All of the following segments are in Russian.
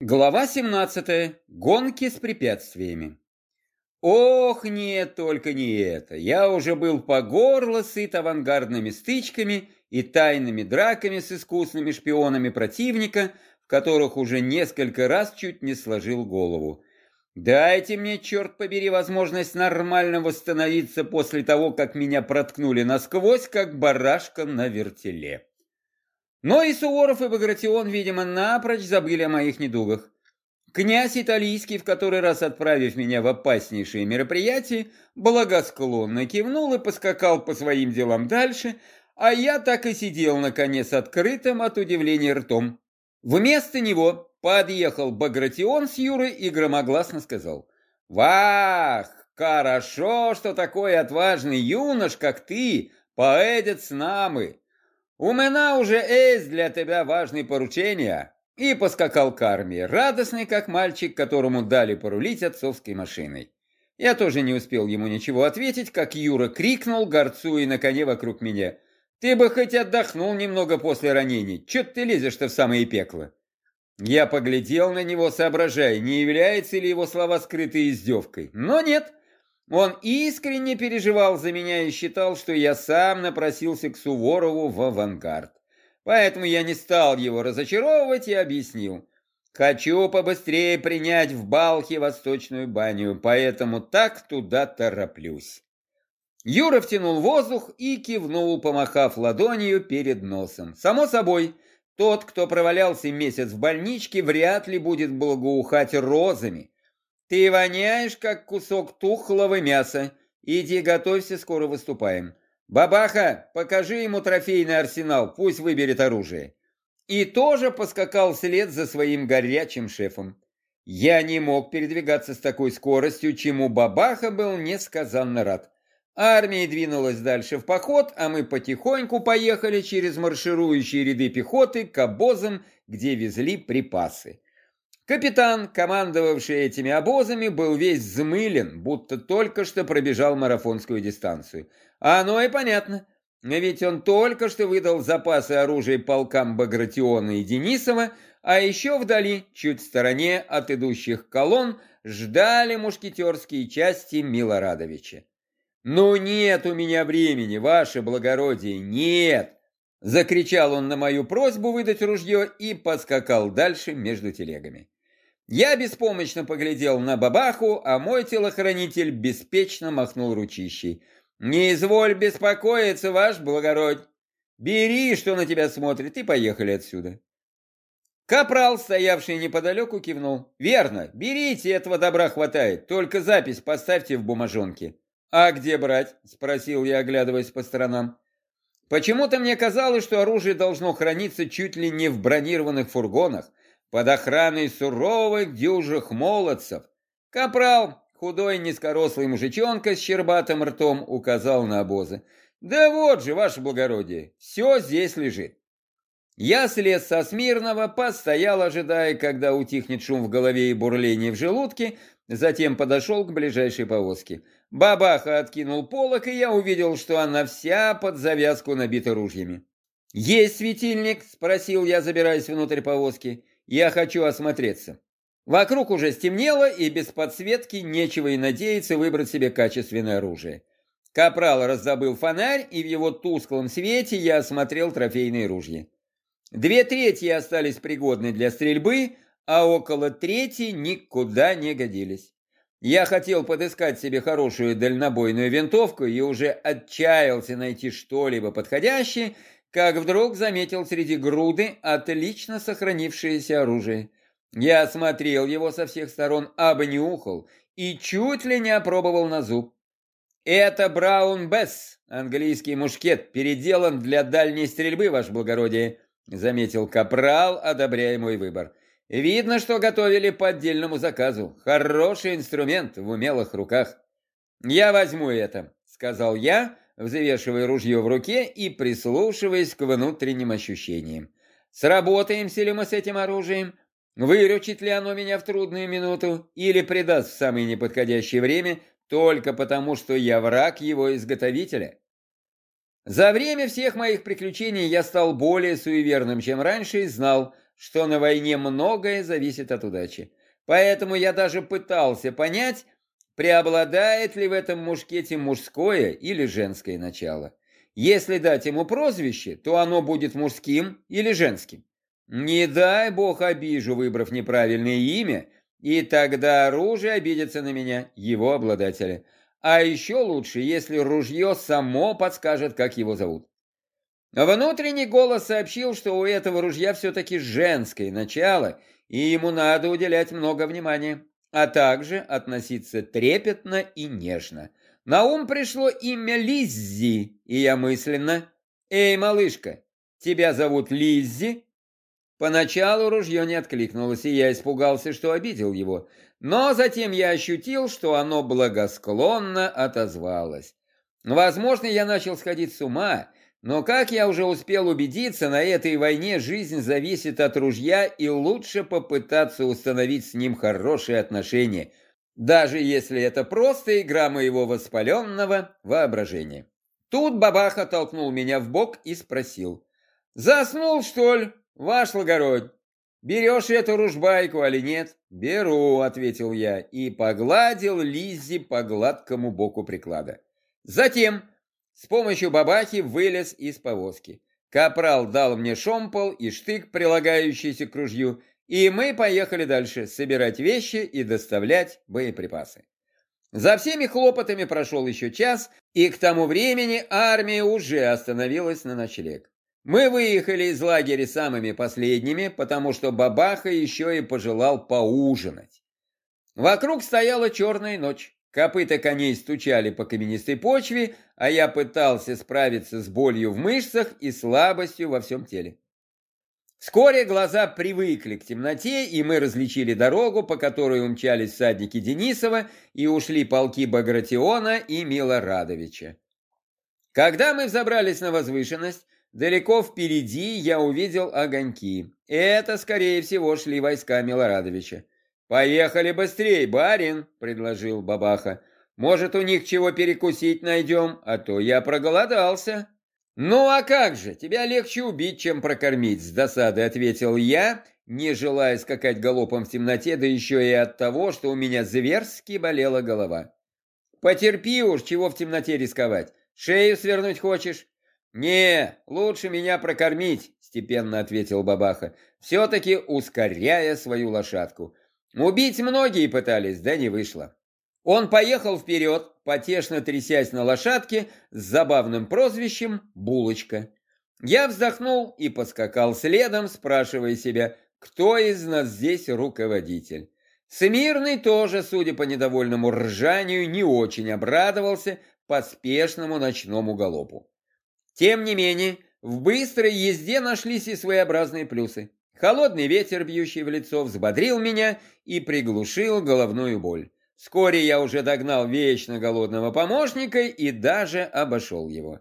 Глава 17. Гонки с препятствиями. Ох, нет, только не это. Я уже был по горло сыт авангардными стычками и тайными драками с искусными шпионами противника, в которых уже несколько раз чуть не сложил голову. Дайте мне, черт побери, возможность нормально восстановиться после того, как меня проткнули насквозь, как барашка на вертеле. Но и Суворов, и Багратион, видимо, напрочь забыли о моих недугах. Князь Италийский, в который раз отправив меня в опаснейшие мероприятия, благосклонно кивнул и поскакал по своим делам дальше, а я так и сидел, наконец, открытым от удивления ртом. Вместо него подъехал Багратион с Юрой и громогласно сказал «Вах, хорошо, что такой отважный юнош, как ты, поедет с нами. У меня уже есть для тебя важные поручения. И поскакал к армии, радостный, как мальчик, которому дали порулить отцовской машиной. Я тоже не успел ему ничего ответить, как Юра крикнул, горцуя на коне вокруг меня. «Ты бы хоть отдохнул немного после ранений. Чё ты лезешь-то в самое пекло?» Я поглядел на него, соображая, не является ли его слова скрытой издевкой. Но нет, он искренне переживал за меня и считал, что я сам напросился к Суворову в авангард. Поэтому я не стал его разочаровывать и объяснил. Хочу побыстрее принять в Балхе восточную баню, поэтому так туда тороплюсь. Юра втянул воздух и кивнул, помахав ладонью перед носом. Само собой, тот, кто провалялся месяц в больничке, вряд ли будет благоухать розами, ты воняешь, как кусок тухлого мяса. Иди готовься, скоро выступаем. Бабаха, покажи ему трофейный арсенал, пусть выберет оружие. И тоже поскакал вслед за своим горячим шефом. Я не мог передвигаться с такой скоростью, чему Бабаха был несказанно рад. Армия двинулась дальше в поход, а мы потихоньку поехали через марширующие ряды пехоты к обозам, где везли припасы. Капитан, командовавший этими обозами, был весь взмылен, будто только что пробежал марафонскую дистанцию. А оно и понятно, ведь он только что выдал запасы оружия полкам Багратиона и Денисова, а еще вдали, чуть в стороне от идущих колонн, ждали мушкетерские части Милорадовича. «Ну нет у меня времени, ваше благородие, нет!» Закричал он на мою просьбу выдать ружье и поскакал дальше между телегами. Я беспомощно поглядел на бабаху, а мой телохранитель беспечно махнул ручищей. «Не изволь беспокоиться, ваш благородь! Бери, что на тебя смотрит, и поехали отсюда!» Капрал, стоявший неподалеку, кивнул. «Верно, берите, этого добра хватает, только запись поставьте в бумажонке». «А где брать?» – спросил я, оглядываясь по сторонам. Почему-то мне казалось, что оружие должно храниться чуть ли не в бронированных фургонах, под охраной суровых дюжих молодцев. Капрал, худой низкорослый мужичонка с щербатым ртом, указал на обозы. «Да вот же, ваше благородие, все здесь лежит». Я слез со Смирного, постоял, ожидая, когда утихнет шум в голове и бурление в желудке, затем подошел к ближайшей повозке. Бабаха откинул полок, и я увидел, что она вся под завязку набита ружьями. «Есть светильник?» – спросил я, забираясь внутрь повозки. Я хочу осмотреться. Вокруг уже стемнело, и без подсветки нечего и надеяться выбрать себе качественное оружие. Капрал раздобыл фонарь, и в его тусклом свете я осмотрел трофейные ружья. Две трети остались пригодны для стрельбы, а около трети никуда не годились. Я хотел подыскать себе хорошую дальнобойную винтовку и уже отчаялся найти что-либо подходящее, как вдруг заметил среди груды отлично сохранившееся оружие. Я осмотрел его со всех сторон, обнюхал и чуть ли не опробовал на зуб. Это Браун Бесс, английский мушкет, переделан для дальней стрельбы, ваше благородие, заметил Капрал, одобряя мой выбор. Видно, что готовили по отдельному заказу. Хороший инструмент в умелых руках. Я возьму это, сказал я, взвешивая ружье в руке и прислушиваясь к внутренним ощущениям. Сработаемся ли мы с этим оружием? Выручит ли оно меня в трудную минуту или предаст в самое неподходящее время только потому, что я враг его изготовителя? За время всех моих приключений я стал более суеверным, чем раньше, и знал, что на войне многое зависит от удачи. Поэтому я даже пытался понять, преобладает ли в этом мушкете мужское или женское начало. Если дать ему прозвище, то оно будет мужским или женским. Не дай бог обижу, выбрав неправильное имя, и тогда оружие обидится на меня, его обладателя. А еще лучше, если ружье само подскажет, как его зовут. Внутренний голос сообщил, что у этого ружья все-таки женское начало, и ему надо уделять много внимания, а также относиться трепетно и нежно. На ум пришло имя Лиззи, и я мысленно «Эй, малышка, тебя зовут Лиззи?» Поначалу ружье не откликнулось, и я испугался, что обидел его, но затем я ощутил, что оно благосклонно отозвалось. Возможно, я начал сходить с ума, но, как я уже успел убедиться, на этой войне жизнь зависит от ружья, и лучше попытаться установить с ним хорошие отношения, даже если это просто игра моего воспаленного воображения. Тут бабаха толкнул меня в бок и спросил. «Заснул, что ли, ваш лагородь? Берешь эту ружбайку, али нет?» «Беру», — ответил я и погладил Лиззи по гладкому боку приклада. Затем с помощью бабахи вылез из повозки. Капрал дал мне шомпол и штык, прилагающийся к ружью, и мы поехали дальше собирать вещи и доставлять боеприпасы. За всеми хлопотами прошел еще час, и к тому времени армия уже остановилась на ночлег. Мы выехали из лагеря самыми последними, потому что бабаха еще и пожелал поужинать. Вокруг стояла черная ночь. Копыта коней стучали по каменистой почве, а я пытался справиться с болью в мышцах и слабостью во всем теле. Вскоре глаза привыкли к темноте, и мы различили дорогу, по которой умчались всадники Денисова, и ушли полки Багратиона и Милорадовича. Когда мы взобрались на возвышенность, далеко впереди я увидел огоньки. Это, скорее всего, шли войска Милорадовича. «Поехали быстрей, барин!» — предложил бабаха. «Может, у них чего перекусить найдем, а то я проголодался». «Ну а как же, тебя легче убить, чем прокормить», — с досадой ответил я, не желая скакать галопом в темноте, да еще и от того, что у меня зверски болела голова. «Потерпи уж, чего в темноте рисковать. Шею свернуть хочешь?» «Не, лучше меня прокормить», — степенно ответил бабаха, все-таки ускоряя свою лошадку. Убить многие пытались, да не вышло. Он поехал вперед, потешно трясясь на лошадке с забавным прозвищем «Булочка». Я вздохнул и поскакал следом, спрашивая себя, кто из нас здесь руководитель. Смирный тоже, судя по недовольному ржанию, не очень обрадовался поспешному ночному галопу. Тем не менее, в быстрой езде нашлись и своеобразные плюсы. Холодный ветер, бьющий в лицо, взбодрил меня и приглушил головную боль. Вскоре я уже догнал вечно голодного помощника и даже обошел его.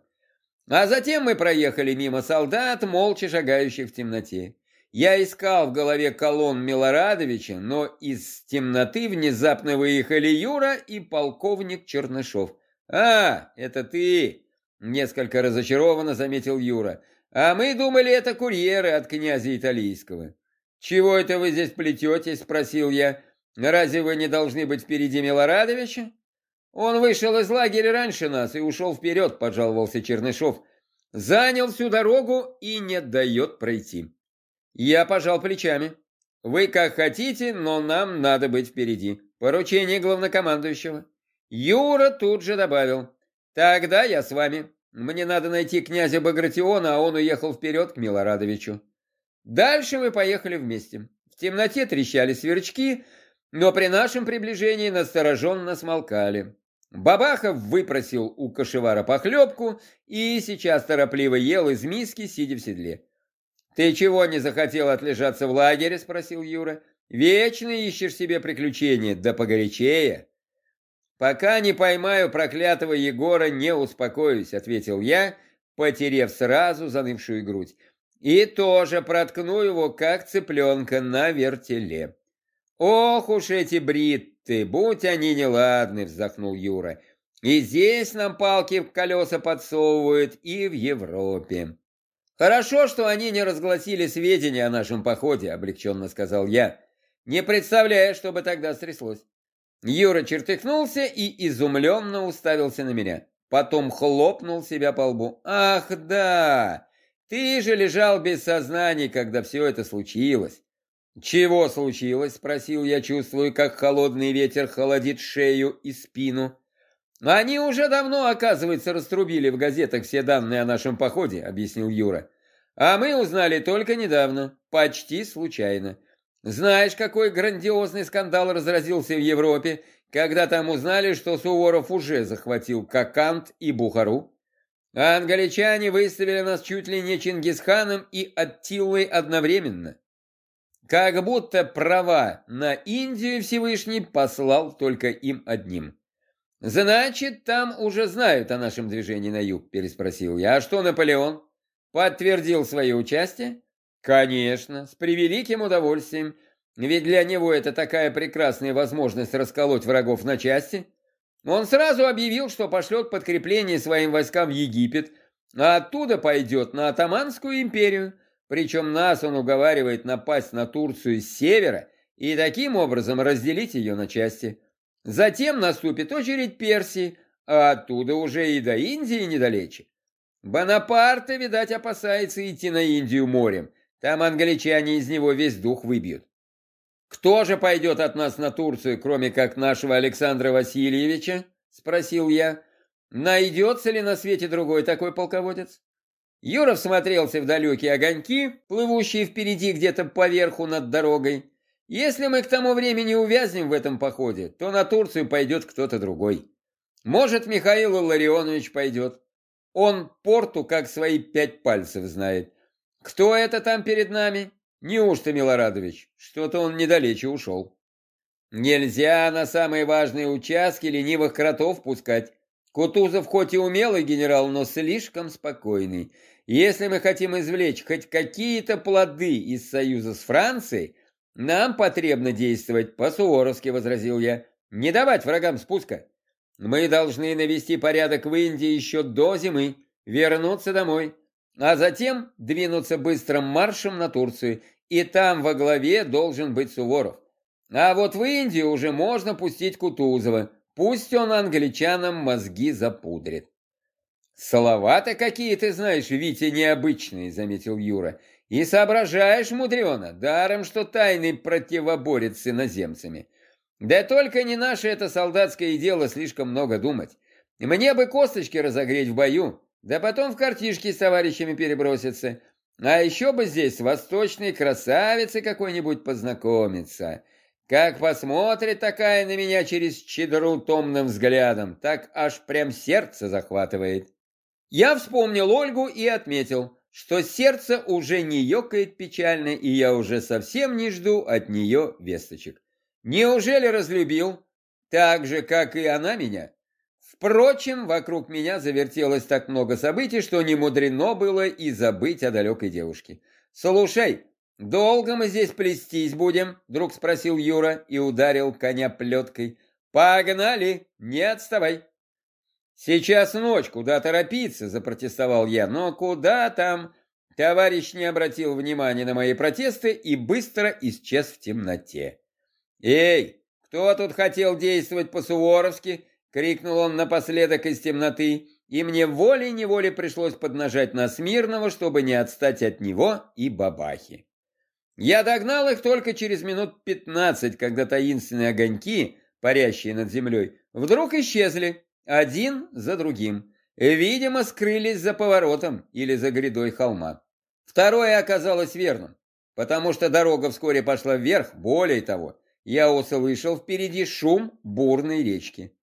А затем мы проехали мимо солдат, молча шагающих в темноте. Я искал в голове колонн Милорадовича, но из темноты внезапно выехали Юра и полковник Чернышов. «А, это ты!» — несколько разочарованно заметил Юра. А мы думали, это курьеры от князя Италийского. «Чего это вы здесь плететесь?» – спросил я. «Разве вы не должны быть впереди Милорадовича?» «Он вышел из лагеря раньше нас и ушел вперед», – пожаловался Чернышов. «Занял всю дорогу и не дает пройти». Я пожал плечами. «Вы как хотите, но нам надо быть впереди. Поручение главнокомандующего». Юра тут же добавил. «Тогда я с вами». Мне надо найти князя Багратиона, а он уехал вперед к Милорадовичу. Дальше мы поехали вместе. В темноте трещали сверчки, но при нашем приближении настороженно смолкали. Бабахов выпросил у кошевара похлебку и сейчас торопливо ел из миски, сидя в седле. «Ты чего не захотел отлежаться в лагере?» – спросил Юра. «Вечно ищешь себе приключения, да погорячее». «Пока не поймаю проклятого Егора, не успокоюсь», — ответил я, потерев сразу занывшую грудь. «И тоже проткну его, как цыпленка на вертеле». «Ох уж эти бритты, будь они неладны», — вздохнул Юра. «И здесь нам палки в колеса подсовывают, и в Европе». Хорошо, что они не разгласили сведения о нашем походе, облегченно сказал я. Не представляю, что бы тогда стряслось. Юра чертыхнулся и изумленно уставился на меня. Потом хлопнул себя по лбу. «Ах, да! Ты же лежал без сознания, когда все это случилось!» «Чего случилось?» – спросил я, чувствую, как холодный ветер холодит шею и спину. «Они уже давно, оказывается, раструбили в газетах все данные о нашем походе», – объяснил Юра. «А мы узнали только недавно, почти случайно. Знаешь, какой грандиозный скандал разразился в Европе, когда там узнали, что Суворов уже захватил Кокант и Бухару? А англичане выставили нас чуть ли не Чингисханом и Аттилой одновременно. Как будто права на Индию Всевышний послал только им одним. «Значит, там уже знают о нашем движении на юг?» – переспросил я. «А что Наполеон? Подтвердил свое участие?» «Конечно, с превеликим удовольствием. Ведь для него это такая прекрасная возможность расколоть врагов на части. Он сразу объявил, что пошлет подкрепление своим войскам в Египет, а оттуда пойдет на Атаманскую империю. Причем нас он уговаривает напасть на Турцию с севера и таким образом разделить ее на части. Затем наступит очередь Персии, а оттуда уже и до Индии недалече. Бонапарта, видать, опасается идти на Индию морем. Там англичане из него весь дух выбьют. Кто же пойдет от нас на Турцию, кроме как нашего Александра Васильевича? Спросил я. Найдется ли на свете другой такой полководец? Юра всмотрелся в далекие огоньки, плывущие впереди где-то поверху над дорогой. Если мы к тому времени увязнем в этом походе, то на Турцию пойдет кто-то другой. Может, Михаил Ларионович пойдет. Он порту как свои пять пальцев знает. Кто это там перед нами? Неужто Милорадович? Что-то он недалече ушел. Нельзя на самые важные участки ленивых кротов пускать. Кутузов хоть и умелый генерал, но слишком спокойный. Если мы хотим извлечь хоть какие-то плоды из союза с Францией, нам потребно действовать по-суворовски, возразил я. Не давать врагам спуска. Мы должны навести порядок в Индии еще до зимы, вернуться домой, а затем двинуться быстрым маршем на Турцию, и там во главе должен быть Суворов. А вот в Индию уже можно пустить Кутузова, пусть он англичанам мозги запудрит. «Слова-то какие ты знаешь, Витя, необычные», — заметил Юра. «И соображаешь, мудрено, даром, что тайный противоборец с иноземцами. Да только не наше это солдатское дело слишком много думать. Мне бы косточки разогреть в бою, да потом в картишки с товарищами переброситься. А еще бы здесь с восточной красавицей какой-нибудь познакомиться». Как посмотрит такая на меня через чедру томным взглядом, так аж прям сердце захватывает. Я вспомнил Ольгу и отметил, что сердце уже не ёкает печально, и я уже совсем не жду от нее весточек. Неужели разлюбил? Так же, как и она меня? Впрочем, вокруг меня завертелось так много событий, что не мудрено было и забыть о далекой девушке. «Слушай, долго мы здесь плестись будем?» — вдруг спросил Юра и ударил коня плеткой. «Погнали! Не отставай!» «Сейчас ночь, куда торопиться?» – запротестовал я. «Но куда там?» Товарищ не обратил внимания на мои протесты и быстро исчез в темноте. «Эй, кто тут хотел действовать по-суворовски?» – крикнул он напоследок из темноты, и мне волей-неволей пришлось поднажать на Смирного, чтобы не отстать от него и бабахи. Я догнал их только через минут пятнадцать, когда таинственные огоньки, парящие над землей, вдруг исчезли, один за другим. Видимо, скрылись за поворотом или за грядой холма. Второе оказалось верным, потому что дорога вскоре пошла вверх, более того, я услышал впереди шум бурной речки.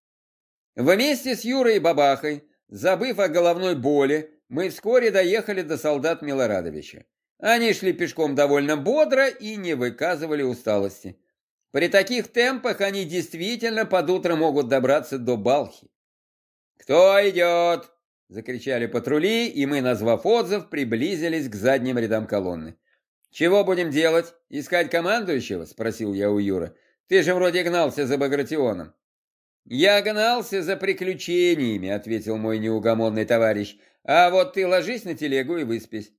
Вместе с Юрой и Бабахой, забыв о головной боли, мы вскоре доехали до солдат Милорадовича. Они шли пешком довольно бодро и не выказывали усталости. При таких темпах они действительно под утро могут добраться до Балхи. «Кто идет?» – закричали патрули, и мы, назвав отзыв, приблизились к задним рядам колонны. «Чего будем делать? Искать командующего?» – спросил я у Юра. «Ты же вроде гнался за Багратионом». «Я гнался за приключениями», — ответил мой неугомонный товарищ. «А вот ты ложись на телегу и выспись.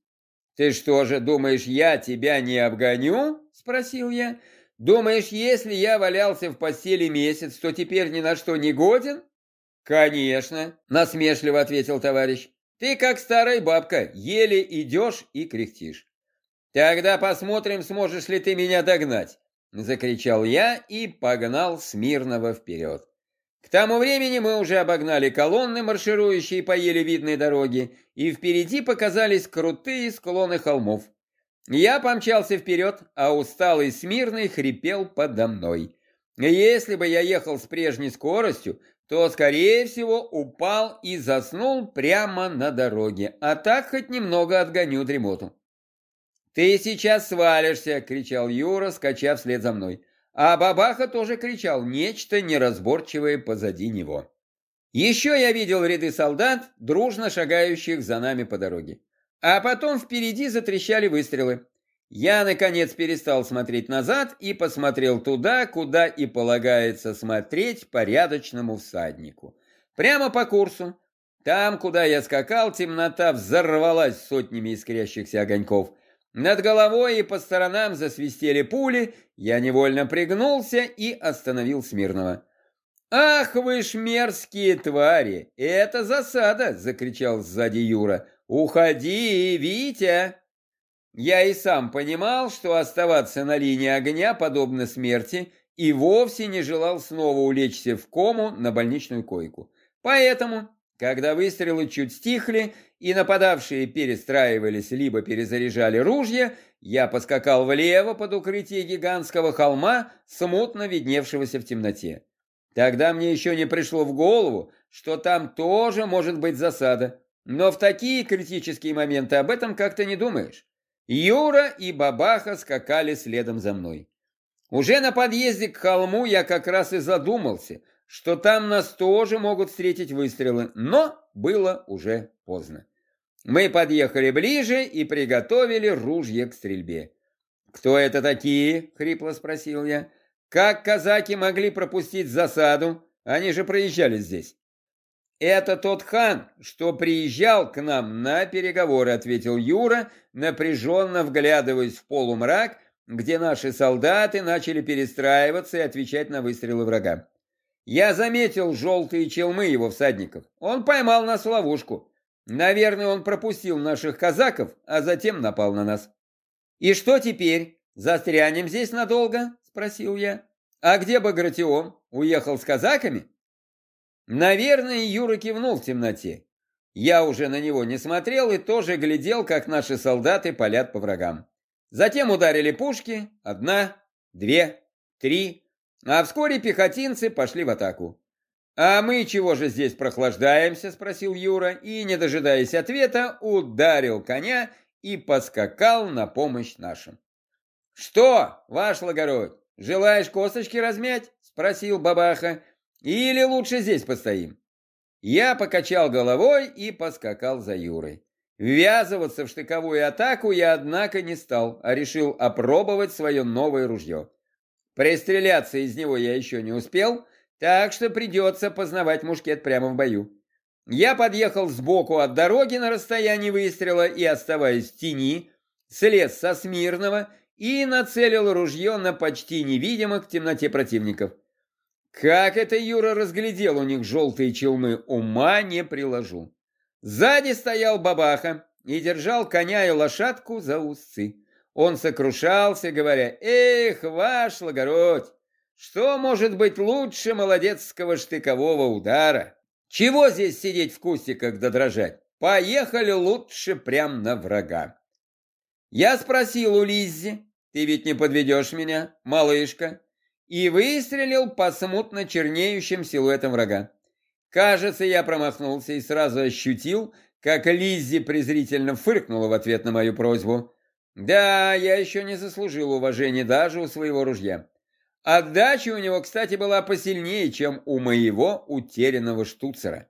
«Ты что же, думаешь, я тебя не обгоню?» – спросил я. «Думаешь, если я валялся в постели месяц, то теперь ни на что не годен?» «Конечно», – насмешливо ответил товарищ. «Ты как старая бабка, еле идешь и кряхтишь». «Тогда посмотрим, сможешь ли ты меня догнать», – закричал я и погнал Смирного вперед. К тому времени мы уже обогнали колонны, марширующие по еле видной дороге, и впереди показались крутые склоны холмов. Я помчался вперед, а усталый Смирный хрипел подо мной. Если бы я ехал с прежней скоростью, то, скорее всего, упал и заснул прямо на дороге, а так хоть немного отгоню дремоту. «Ты сейчас свалишься!» — кричал Юра, скачав вслед за мной. А бабаха тоже кричал нечто неразборчивое позади него. Еще я видел ряды солдат, дружно шагающих за нами по дороге. А потом впереди затрещали выстрелы. Я, наконец, перестал смотреть назад и посмотрел туда, куда и полагается смотреть порядочному всаднику. Прямо по курсу. Там, куда я скакал, темнота взорвалась сотнями искрящихся огоньков – над головой и по сторонам засвистели пули, я невольно пригнулся и остановил Смирного. «Ах вы ж мерзкие твари! Это засада!» — закричал сзади Юра. «Уходи, Витя!» Я и сам понимал, что оставаться на линии огня подобно смерти, и вовсе не желал снова улечься в кому на больничную койку. Поэтому когда выстрелы чуть стихли и нападавшие перестраивались либо перезаряжали ружья, я поскакал влево под укрытие гигантского холма, смутно видневшегося в темноте. Тогда мне еще не пришло в голову, что там тоже может быть засада, но в такие критические моменты об этом как-то не думаешь. Юра и Бабаха скакали следом за мной. Уже на подъезде к холму я как раз и задумался – что там нас тоже могут встретить выстрелы, но было уже поздно. Мы подъехали ближе и приготовили ружье к стрельбе. «Кто это такие?» — хрипло спросил я. «Как казаки могли пропустить засаду? Они же проезжали здесь». «Это тот хан, что приезжал к нам на переговоры», — ответил Юра, напряженно вглядываясь в полумрак, где наши солдаты начали перестраиваться и отвечать на выстрелы врага. Я заметил желтые челмы его всадников. Он поймал нас в ловушку. Наверное, он пропустил наших казаков, а затем напал на нас. «И что теперь? Застрянем здесь надолго?» – спросил я. «А где Багратион? Уехал с казаками?» Наверное, Юра кивнул в темноте. Я уже на него не смотрел и тоже глядел, как наши солдаты палят по врагам. Затем ударили пушки. Одна, две, три, а вскоре пехотинцы пошли в атаку. «А мы чего же здесь прохлаждаемся?» – спросил Юра, и, не дожидаясь ответа, ударил коня и поскакал на помощь нашим. «Что, ваш лагород, желаешь косточки размять?» – спросил бабаха. «Или лучше здесь постоим?» Я покачал головой и поскакал за Юрой. Ввязываться в штыковую атаку я, однако, не стал, а решил опробовать свое новое ружье. Пристреляться из него я еще не успел, так что придется познавать мушкет прямо в бою. Я подъехал сбоку от дороги на расстоянии выстрела и, оставаясь в тени, слез со Смирного и нацелил ружье на почти невидимых в темноте противников. Как это Юра разглядел у них желтые челмы, ума не приложу. Сзади стоял бабаха и держал коня и лошадку за усы. Он сокрушался, говоря, «Эх, ваш лагородь, что может быть лучше молодецкого штыкового удара? Чего здесь сидеть в кустиках да дрожать? Поехали лучше прям на врага». Я спросил у Лиззи, «Ты ведь не подведешь меня, малышка?» и выстрелил по смутно чернеющим силуэтам врага. Кажется, я промахнулся и сразу ощутил, как Лиззи презрительно фыркнула в ответ на мою просьбу. Да, я еще не заслужил уважения даже у своего ружья. Отдача у него, кстати, была посильнее, чем у моего утерянного штуцера.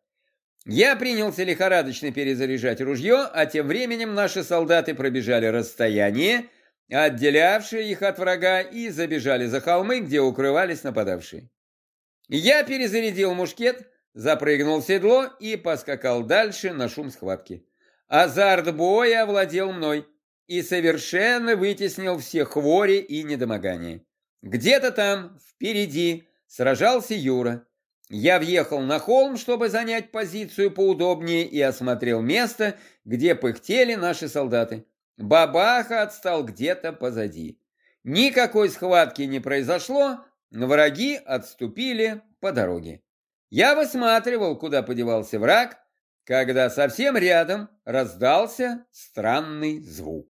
Я принялся лихорадочно перезаряжать ружье, а тем временем наши солдаты пробежали расстояние, отделявшее их от врага, и забежали за холмы, где укрывались нападавшие. Я перезарядил мушкет, запрыгнул в седло и поскакал дальше на шум схватки. Азарт боя овладел мной. И совершенно вытеснил все хвори и недомогания. Где-то там, впереди, сражался Юра. Я въехал на холм, чтобы занять позицию поудобнее и осмотрел место, где пыхтели наши солдаты. Бабаха отстал где-то позади. Никакой схватки не произошло, но враги отступили по дороге. Я высматривал, куда подевался враг, когда совсем рядом раздался странный звук.